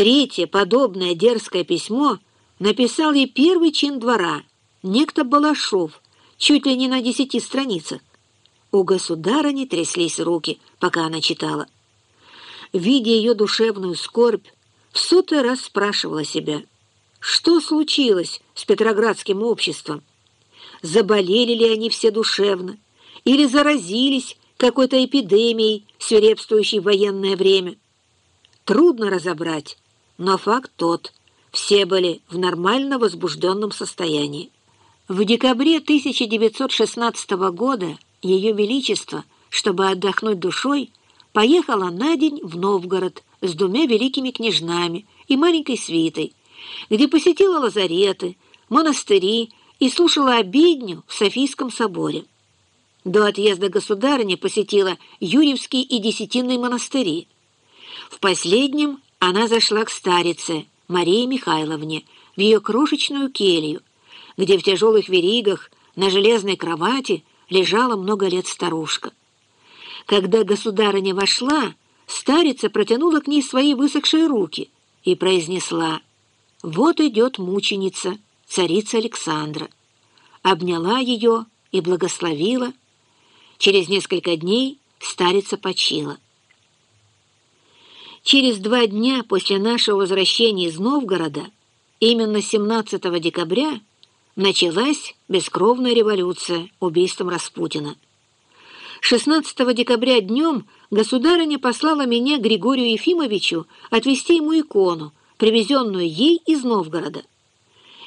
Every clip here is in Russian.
Третье подобное дерзкое письмо написал ей первый чин двора, некто Балашов, чуть ли не на десяти страницах. У государыни тряслись руки, пока она читала. Видя ее душевную скорбь, в сотый раз спрашивала себя, что случилось с Петроградским обществом? Заболели ли они все душевно? Или заразились какой-то эпидемией, свирепствующей в военное время? Трудно разобрать, но факт тот. Все были в нормально возбужденном состоянии. В декабре 1916 года Ее Величество, чтобы отдохнуть душой, поехала на день в Новгород с двумя великими княжнами и маленькой свитой, где посетила лазареты, монастыри и слушала обедню в Софийском соборе. До отъезда государыня посетила Юрьевский и Десятинный монастыри. В последнем она зашла к старице Марии Михайловне в ее крошечную келью, где в тяжелых веригах на железной кровати лежала много лет старушка. Когда государыня вошла, старица протянула к ней свои высохшие руки и произнесла «Вот идет мученица, царица Александра». Обняла ее и благословила. Через несколько дней старица почила. Через два дня после нашего возвращения из Новгорода, именно 17 декабря, началась бескровная революция убийством Распутина. 16 декабря днем государыня послала меня Григорию Ефимовичу отвезти ему икону, привезенную ей из Новгорода.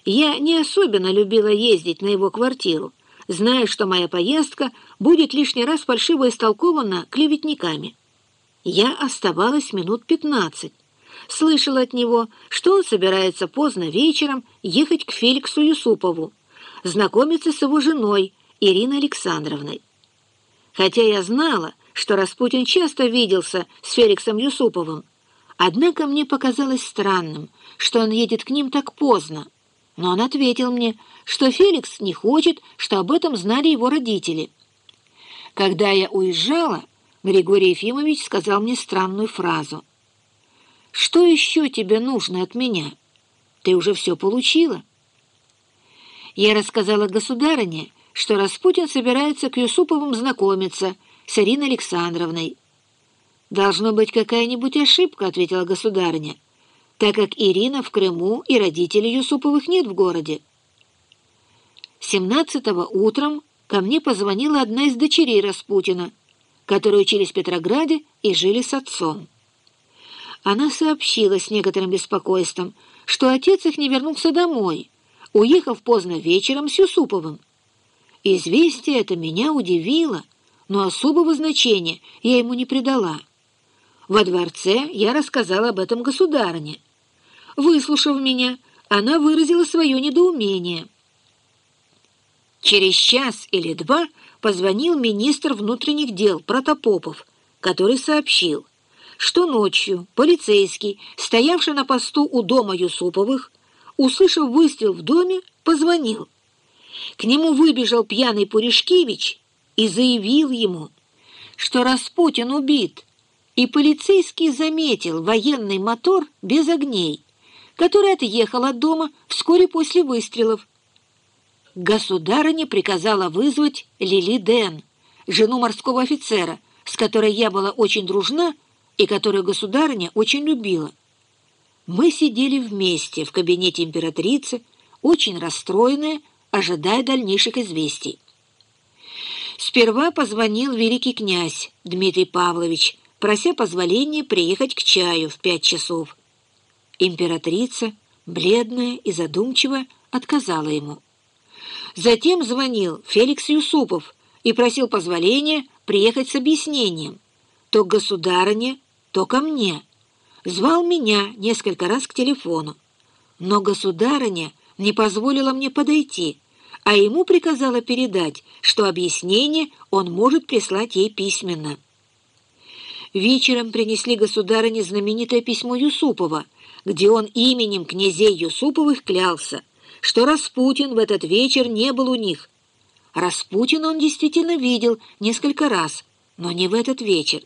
Я не особенно любила ездить на его квартиру, зная, что моя поездка будет лишний раз фальшиво истолкована клеветниками. Я оставалась минут пятнадцать. Слышала от него, что он собирается поздно вечером ехать к Феликсу Юсупову, знакомиться с его женой Ириной Александровной. Хотя я знала, что Распутин часто виделся с Феликсом Юсуповым, однако мне показалось странным, что он едет к ним так поздно. Но он ответил мне, что Феликс не хочет, что об этом знали его родители. Когда я уезжала, Григорий Ефимович сказал мне странную фразу. «Что еще тебе нужно от меня? Ты уже все получила». Я рассказала государыне, что Распутин собирается к Юсуповым знакомиться с Ириной Александровной. «Должно быть какая-нибудь ошибка», — ответила государыня, «так как Ирина в Крыму и родителей Юсуповых нет в городе». 17-го утром ко мне позвонила одна из дочерей Распутина — которые учились в Петрограде и жили с отцом. Она сообщила с некоторым беспокойством, что отец их не вернулся домой, уехав поздно вечером с Юсуповым. Известие это меня удивило, но особого значения я ему не придала. Во дворце я рассказала об этом государыне. Выслушав меня, она выразила свое недоумение. Через час или два позвонил министр внутренних дел Протопопов, который сообщил, что ночью полицейский, стоявший на посту у дома Юсуповых, услышав выстрел в доме, позвонил. К нему выбежал пьяный Пуришкевич и заявил ему, что Распутин убит, и полицейский заметил военный мотор без огней, который отъехал от дома вскоре после выстрелов, государыня приказала вызвать Лили Ден, жену морского офицера, с которой я была очень дружна и которую государыня очень любила. Мы сидели вместе в кабинете императрицы, очень расстроенные, ожидая дальнейших известий. Сперва позвонил великий князь Дмитрий Павлович, прося позволения приехать к чаю в пять часов. Императрица, бледная и задумчивая, отказала ему. Затем звонил Феликс Юсупов и просил позволения приехать с объяснением. То к государыне, то ко мне. Звал меня несколько раз к телефону. Но государыня не позволила мне подойти, а ему приказала передать, что объяснение он может прислать ей письменно. Вечером принесли государыне знаменитое письмо Юсупова, где он именем князей Юсуповых клялся — что Распутин в этот вечер не был у них. Распутина он действительно видел несколько раз, но не в этот вечер.